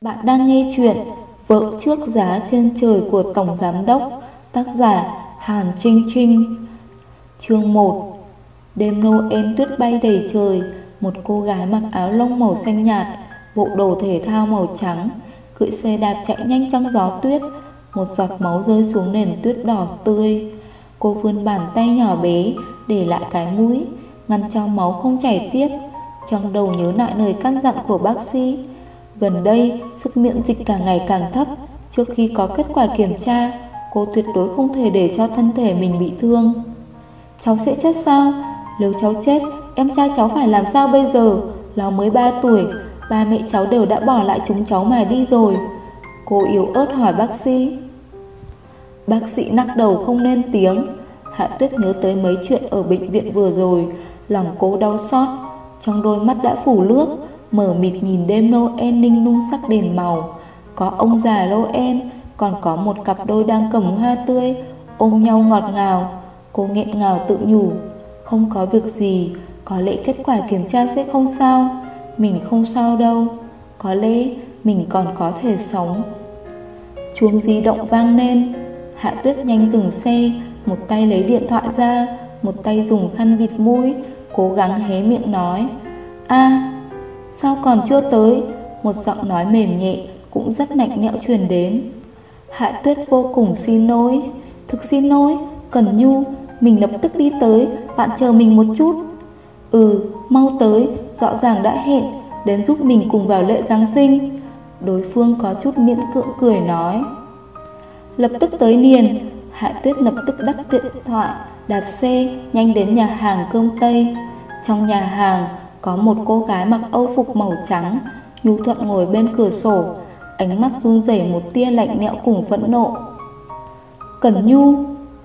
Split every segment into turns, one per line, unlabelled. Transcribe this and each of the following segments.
Bạn đang nghe chuyện Vợ trước giá trên trời của Tổng Giám Đốc, Tác giả Hàn Trinh Trinh. Chương 1 Đêm Noel tuyết bay đầy trời, Một cô gái mặc áo lông màu xanh nhạt, Bộ đồ thể thao màu trắng, Cưỡi xe đạp chạy nhanh trong gió tuyết, Một giọt máu rơi xuống nền tuyết đỏ tươi. Cô vươn bàn tay nhỏ bé Để lại cái mũi, Ngăn cho máu không chảy tiếp. Trong đầu nhớ lại lời căn dặn của bác sĩ Gần đây, sức miễn dịch càng ngày càng thấp. Trước khi có kết quả kiểm tra, cô tuyệt đối không thể để cho thân thể mình bị thương. Cháu sẽ chết sao? Nếu cháu chết, em trai cháu phải làm sao bây giờ? Nó mới 3 tuổi, ba mẹ cháu đều đã bỏ lại chúng cháu mà đi rồi. Cô yếu ớt hỏi bác sĩ. Bác sĩ nắc đầu không nên tiếng. Hạ tuyết nhớ tới mấy chuyện ở bệnh viện vừa rồi, lòng cô đau xót. Trong đôi mắt đã phủ nước, mở mịt nhìn đêm Noel ninh nung sắc đèn màu. Có ông già Noel, còn có một cặp đôi đang cầm hoa tươi, ôm nhau ngọt ngào. Cô nghẹn ngào tự nhủ, không có việc gì, có lẽ kết quả kiểm tra sẽ không sao. Mình không sao đâu, có lẽ mình còn có thể sống. Chuông di động vang lên, Hạ Tuyết nhanh dừng xe, một tay lấy điện thoại ra, một tay dùng khăn bịt mũi, cố gắng hé miệng nói. a Sao còn chưa tới? Một giọng nói mềm nhẹ cũng rất lạnh lẽo truyền đến. Hạ tuyết vô cùng xin lỗi. Thực xin lỗi, Cần Nhu, mình lập tức đi tới, bạn chờ mình một chút. Ừ, mau tới, rõ ràng đã hẹn, đến giúp mình cùng vào lễ Giáng sinh. Đối phương có chút miễn cưỡng cười nói. Lập tức tới liền, Hạ Tuyết lập tức đắt điện thoại, đạp xe, nhanh đến nhà hàng cơm Tây. Trong nhà hàng, có một cô gái mặc âu phục màu trắng, nhu thuận ngồi bên cửa sổ, ánh mắt run rẩy một tia lạnh lẽo cùng phẫn nộ. Cẩn Nhu,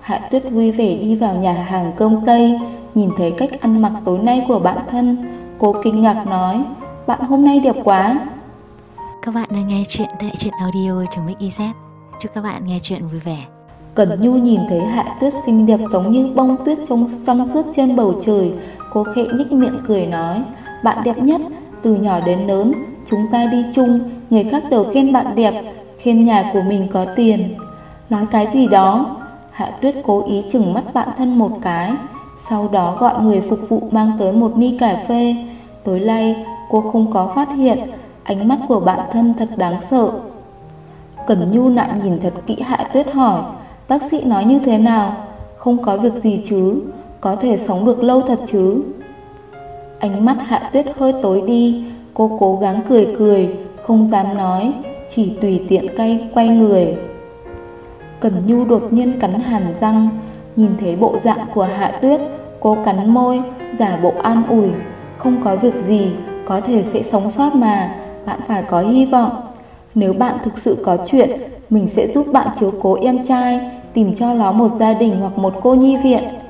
Hạ Tuyết vui vẻ đi vào nhà hàng cơm Tây, nhìn thấy cách ăn mặc tối nay của bạn thân, cô kinh ngạc nói, bạn hôm nay đẹp quá.
Các bạn đang nghe chuyện tại truyện audio trong Mix Chúc các bạn nghe chuyện vui vẻ.
Cẩn Nhu nhìn thấy Hạ Tuyết xinh đẹp giống như bông tuyết trong trong suốt trên bầu trời, Cô khẽ nhích miệng cười nói Bạn đẹp nhất, từ nhỏ đến lớn Chúng ta đi chung Người khác đều khen bạn đẹp Khen nhà của mình có tiền. Nói cái gì đó? Hạ tuyết cố ý chừng mắt bạn thân một cái Sau đó gọi người phục vụ mang tới một ly cà phê. Tối nay cô không có phát hiện Ánh mắt của bạn thân thật đáng sợ. Cẩn Nhu lại nhìn thật kỹ Hạ Tuyết hỏi Bác sĩ nói như thế nào? Không có việc gì chứ? Có thể sống được lâu thật chứ? Ánh mắt hạ tuyết hơi tối đi, Cô cố gắng cười cười, Không dám nói, Chỉ tùy tiện cay, quay người. Cẩn Nhu đột nhiên cắn hàm răng, Nhìn thấy bộ dạng của hạ tuyết, Cô cắn môi, Giả bộ an ủi, Không có việc gì, Có thể sẽ sống sót mà, Bạn phải có hy vọng. Nếu bạn thực sự có chuyện, Mình sẽ giúp bạn chiếu cố em trai, Tìm cho nó một gia đình hoặc một cô nhi viện.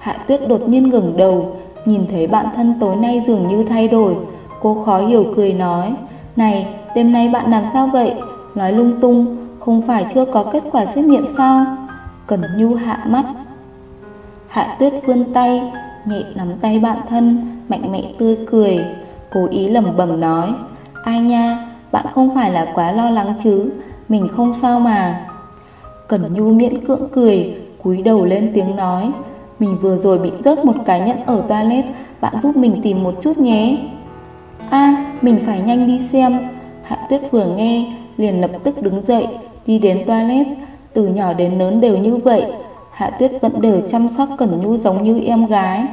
Hạ tuyết đột nhiên ngừng đầu, nhìn thấy bạn thân tối nay dường như thay đổi. Cô khó hiểu cười nói, Này, đêm nay bạn làm sao vậy? Nói lung tung, không phải chưa có kết quả xét nghiệm sao? Cẩn Nhu hạ mắt. Hạ tuyết vươn tay, nhẹ nắm tay bạn thân, mạnh mẽ tươi cười, cố ý lẩm bẩm nói, Ai nha, bạn không phải là quá lo lắng chứ, mình không sao mà. Cẩn Nhu miễn cưỡng cười, cúi đầu lên tiếng nói, mình vừa rồi bị rớt một cái nhẫn ở toilet, Bạn giúp mình tìm một chút nhé. A, mình phải nhanh đi xem. Hạ tuyết vừa nghe, Liền lập tức đứng dậy, Đi đến toilet. Từ nhỏ đến lớn đều như vậy. Hạ tuyết vẫn đều chăm sóc Cẩn Nhu giống như em gái.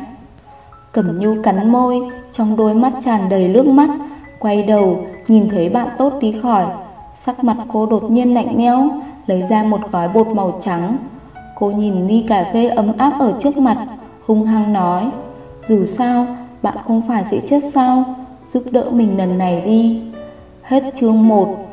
Cẩn Nhu cắn môi, Trong đôi mắt tràn đầy nước mắt, Quay đầu, nhìn thấy bạn tốt đi khỏi. Sắc mặt cô đột nhiên lạnh lẽo, Lấy ra một gói bột màu trắng. Cô nhìn ly cà phê ấm áp ở trước mặt, hung hăng nói, dù sao, bạn không phải sẽ chết sao, giúp đỡ mình lần này đi. Hết chương 1